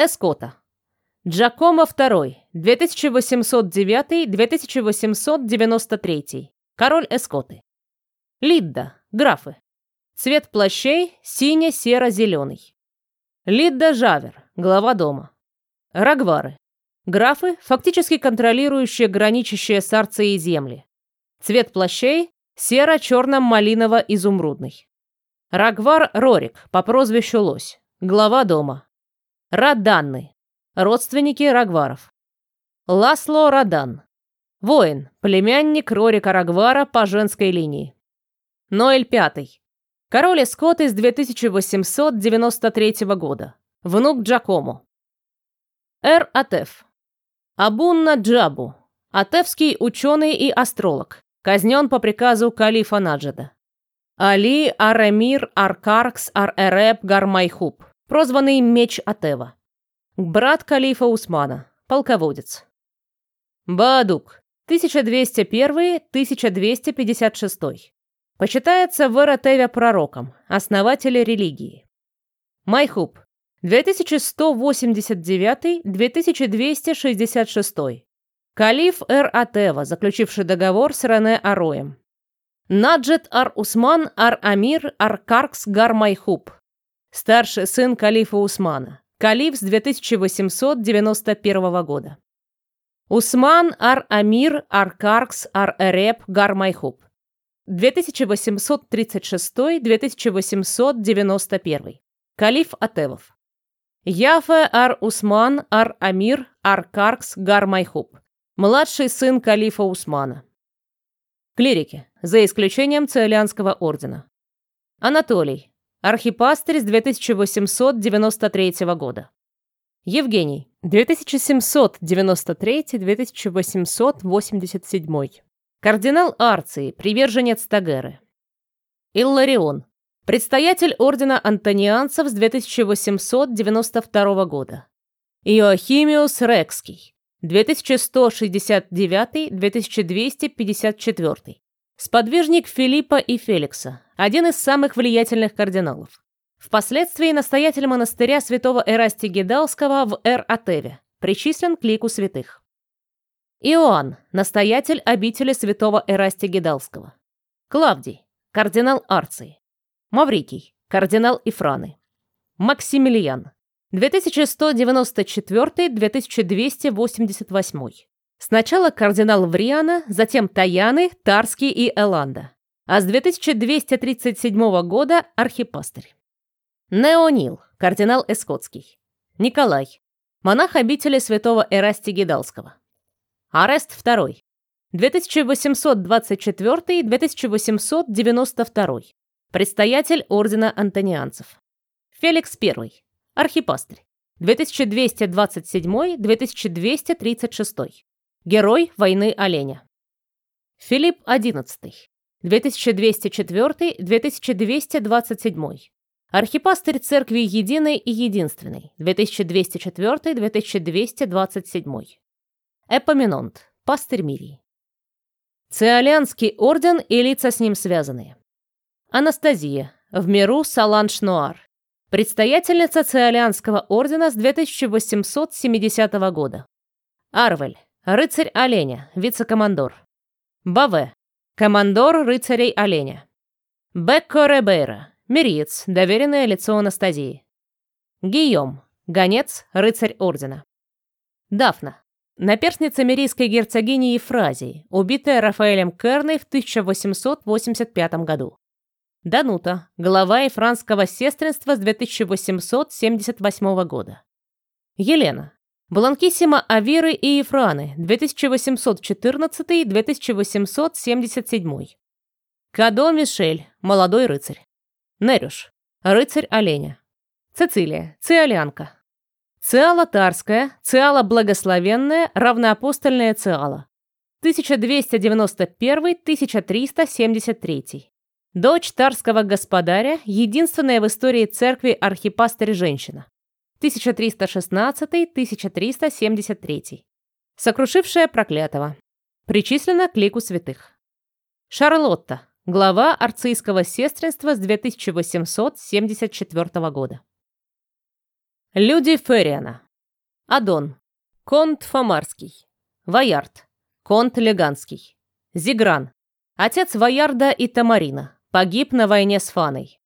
Эскота. Джакомо II, 2809-2893. Король Эскоты. Лидда, графы. Цвет плащей сине-серо-зеленый. Лидда Жавер, глава дома. Рагвары. Графы, фактически контролирующие граничащие с Арцией земли. Цвет плащей серо-черно-малиново-изумрудный. Рагвар Рорик, по прозвищу Лось, глава дома. Раданны, родственники Рагваров. Ласло Радан, воин, племянник Рорика Рагвара по женской линии. Ноэль Пятый, король Эскот из 2893 года, внук Джакому. Эр Атеф, Абунна Джабу, атефский ученый и астролог, казнен по приказу калифа Наджеда. Али Арамир Аркаркс Ар-Эреб Гармайхуб, прозванный Меч Атева. Брат калифа Усмана, полководец. Баадук, 1201-1256. Почитается в Эратеве пророком, основателе религии. Майхуб, 2189-2266. Калиф Эр-Атева, заключивший договор с Рене Ароем. Наджет Ар-Усман Ар-Амир Ар-Каркс Гар-Майхуб. Старший сын калифа Усмана. Калиф с 2891 года. Усман Ар-Амир Ар-Каркс Ар-Эреб Гар-Майхуб. 2836-2891. Калиф Атевов. Яфе Ар-Усман Ар-Амир Ар-Каркс Гар-Майхуб. Младший сын калифа Усмана. Клирики, за исключением Циолианского ордена. Анатолий, архипастырь с 2893 года. Евгений, 2793-2887. Кардинал Арции, приверженец Тагеры. Илларион, Предстоятель ордена антонианцев с 2892 года. Иоахимиус Рекский. 2169-2254. Сподвижник Филиппа и Феликса. Один из самых влиятельных кардиналов. Впоследствии настоятель монастыря святого Эрасти Гедалского в Эр-Атеве. Причислен к лику святых. Иоанн, настоятель обители святого Эрасти Гедалского. Клавдий, кардинал Арции. Маврикий, кардинал Ифраны. Максимилиан, 2194-2288. Сначала кардинал Вриана, затем Таяны, Тарский и Эланда. А с 2237 года архипастырь. Неонил, кардинал Эскотский. Николай, монах обители святого Эрасти Гидалского. Арест II, 2824-2892. Предстоятель ордена антонианцев. Феликс I. Архипастырь. 2227-2236. Герой войны оленя. Филипп XI. 2204-2227. Архипастырь Церкви Единой и Единственной. 2204-2227. Эпоминонт. Пастырь Мирий. Циолянский орден и лица с ним связанные. Анастазия, в миру Саланж-Нуар. Предстоятельница Циолианского ордена с 2870 года. Арвель, рыцарь оленя, вице-командор. Баве, командор рыцарей оленя. Бекко Ребейра, мириец, доверенное лицо Анастазии. Гийом, гонец, рыцарь ордена. Дафна, наперстница мирийской герцогини Ефразии, убитая Рафаэлем Керной в 1885 году. Данута, глава Ефранского сестринства с 2878 года. Елена, Бланкиссима Авиры и Ефраны, 2814-2877. Кадо Мишель, молодой рыцарь. Нерюш, рыцарь оленя. Цицилия, циолянка. Циала Тарская, Циала Благословенная, равноапостольная Циала. 1291-1373. Дочь тарского господаря, единственная в истории церкви архипастырь-женщина. 1316-1373. Сокрушившая проклятого. Причислена к лику святых. Шарлотта, глава арцийского сестринства с 2874 года. Люди Ферриана. Адон. Конт Фомарский. Ваярд. Конт Леганский. Зигран. Отец Ваярда и Тамарина. Погиб на войне с Фаной.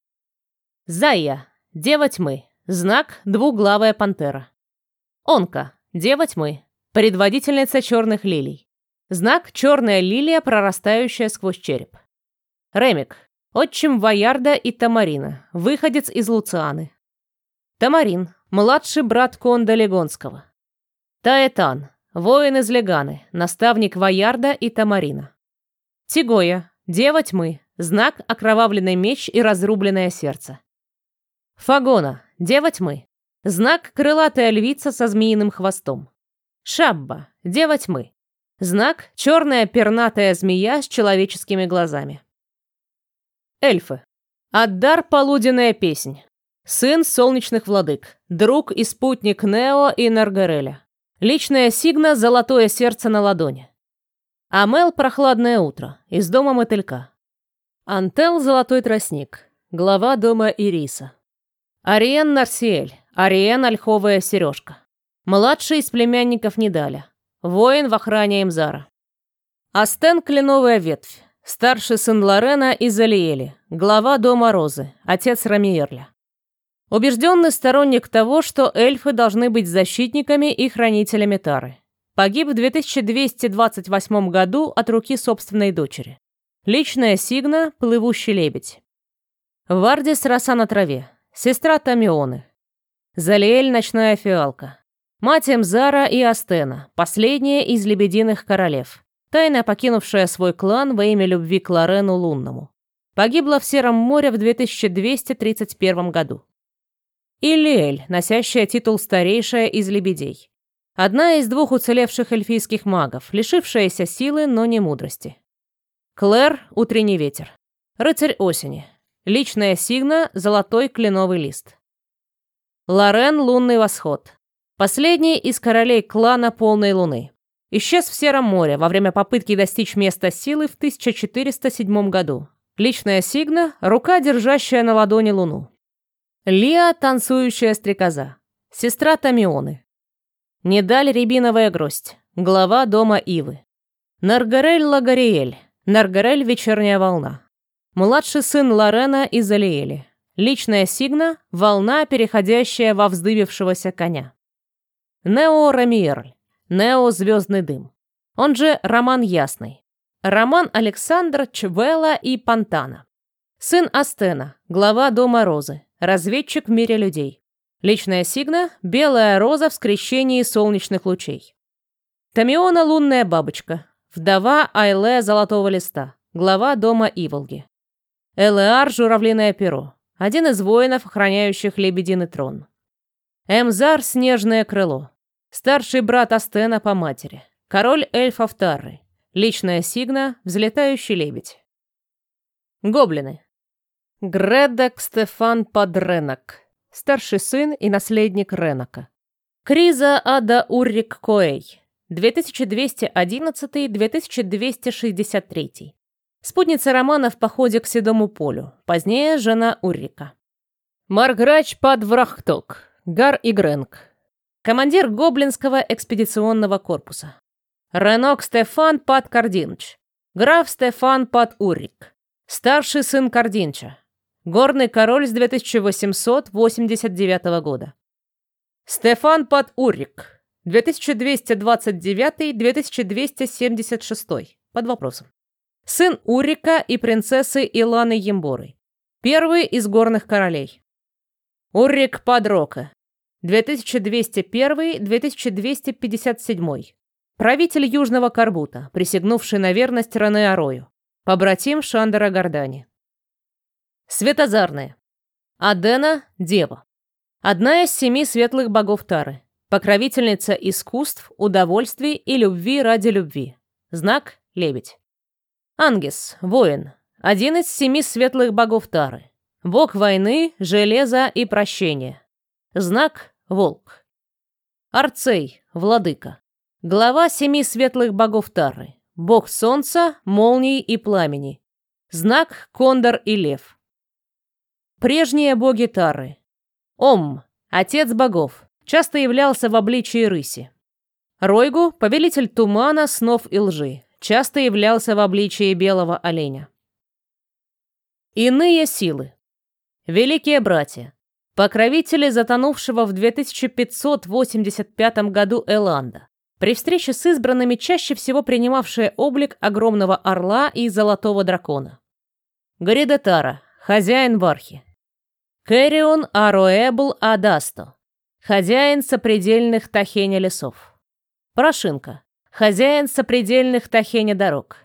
Зая. Дева тьмы. Знак двуглавая пантера. Онка. Дева тьмы. Предводительница черных лилий. Знак черная лилия, прорастающая сквозь череп. Ремик. Отчим Ваярда и Тамарина. Выходец из Луцианы. Тамарин. Младший брат Конда Легонского. Таэтан. Воин из Леганы, наставник Ваярда и Тамарина. Тигоя, дева тьмы, знак окровавленный меч и разрубленное сердце. Фагона, дева тьмы, знак крылатая львица со змеиным хвостом. Шабба, дева тьмы, знак черная пернатая змея с человеческими глазами. Эльфы. Аддар полуденная песнь. Сын солнечных владык, друг и спутник Нео и Наргареля. Личная сигна «Золотое сердце на ладони». Амел «Прохладное утро» из дома мотылька. Антел «Золотой тростник», глава дома Ириса. Ариен Нарсиэль, Ариен Ольховая сережка. Младший из племянников Недаля. Воин в охране Эмзара. Астен Кленовая ветвь. Старший сын Лорена из Алиэли. Глава дома Розы. Отец Рамиерля. Убежденный сторонник того, что эльфы должны быть защитниками и хранителями Тары. Погиб в 2228 году от руки собственной дочери. Личная сигна – плывущий лебедь. Вардис – роса на траве. Сестра Тамионы. Залиэль – ночная фиалка. Мать Эмзара и Астена, последняя из лебединых королев, тайно покинувшая свой клан во имя любви к Лорену Лунному. Погибла в Сером море в 2231 году. Илиэль, носящая титул старейшая из лебедей. Одна из двух уцелевших эльфийских магов, лишившаяся силы, но не мудрости. Клэр – утренний ветер. Рыцарь осени. Личная сигна – золотой кленовый лист. Лорен – лунный восход. Последний из королей клана полной луны. Исчез в Сером море во время попытки достичь места силы в 1407 году. Личная сигна – рука, держащая на ладони луну. Лиа – танцующая стрекоза. Сестра Тамионы. Недаль рябиновая гроздь. Глава дома Ивы. Наргарель Лагариэль. Наргарель вечерняя волна. Младший сын Лорена из Алиэли. Личная сигна – волна, переходящая во вздыбившегося коня. Нео Рамиерль. Нео Звездный дым. Он же Роман Ясный. Роман Александр Чвела и Пантана. Сын Астена, глава дома Розы. Разведчик в мире людей. Личная сигна – белая роза в скрещении солнечных лучей. Тамиона – лунная бабочка. Вдова Айле Золотого Листа. Глава дома Иволги. Элеар – журавлиное перо. Один из воинов, охраняющих лебединый трон. Эмзар – снежное крыло. Старший брат Астена по матери. Король эльфов Тарры. Личная сигна – взлетающий лебедь. Гоблины. Гредек Стефан Подренок, старший сын и наследник Ренока. Криза Ада Уррик Коэй, 2211-2263. Спутница Романа в походе к Седому полю, позднее жена Уррика. Марграч Падврахток, Гар Игренк, командир Гоблинского экспедиционного корпуса. Ренок Стефан Пад Кардинч, граф Стефан Пад Уррик, старший сын Кардинча, Горный король с 2889 года. Стефан Пат Уррик. 2229-2276. Под вопросом. Сын Урика и принцессы Иланы Емборы. Первый из горных королей. Уррик Падрока. 2201-2257. Правитель Южного Карбута, присягнувший на верность Ранеарою. Побратим Шандера Гордани. Светозарные. Адена – дева. Одна из семи светлых богов Тары. Покровительница искусств, удовольствий и любви ради любви. Знак – лебедь. Ангес – воин. Один из семи светлых богов Тары. Бог войны, железа и прощения. Знак – волк. Арцей – владыка. Глава семи светлых богов Тары. Бог солнца, молний и пламени. Знак – кондор и лев. Прежние боги Тары. Ом, отец богов, часто являлся в обличии рыси. Ройгу, повелитель тумана, снов и лжи, часто являлся в обличии белого оленя. Иные силы. Великие братья. Покровители затонувшего в 2585 году Эланда. При встрече с избранными чаще всего принимавшие облик огромного орла и золотого дракона. Горидетара, хозяин Вархи. Кэрион Ароэбл Адасто, хозяин сопредельных Тахеня лесов. Порошинка, хозяин сопредельных Тахеня дорог.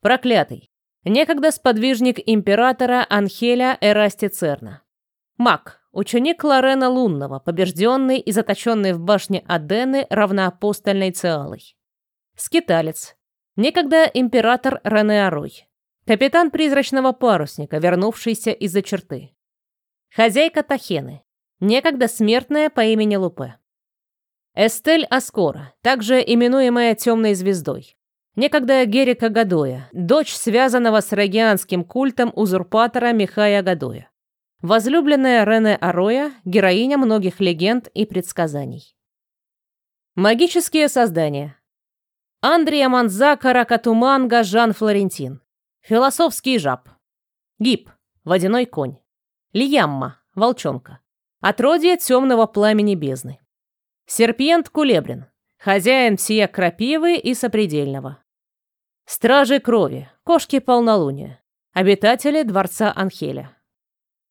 Проклятый, некогда сподвижник императора Анхеля Эрасти Церна. Маг, ученик Лорена Лунного, побежденный и заточенный в башне Адены равноапостольной Циалой. Скиталец, некогда император Ренеарой. Капитан призрачного парусника, вернувшийся из-за черты. Хозяйка Тахены, некогда смертная по имени Лупе. Эстель Аскора, также именуемая Темной Звездой. Некогда Герика Гадоя, дочь связанного с регианским культом узурпатора Михая Гадоя. Возлюбленная Рене Ароя, героиня многих легенд и предсказаний. Магические создания. Андрия Манзака Ракатуманга Жан Флорентин. Философский жаб. Гиб. Водяной конь. Лиямма, волчонка. Отродье темного пламени бездны. Серпиент Кулебрин, хозяин всея крапивы и сопредельного. Стражи крови, кошки полнолуния, обитатели дворца Анхеля.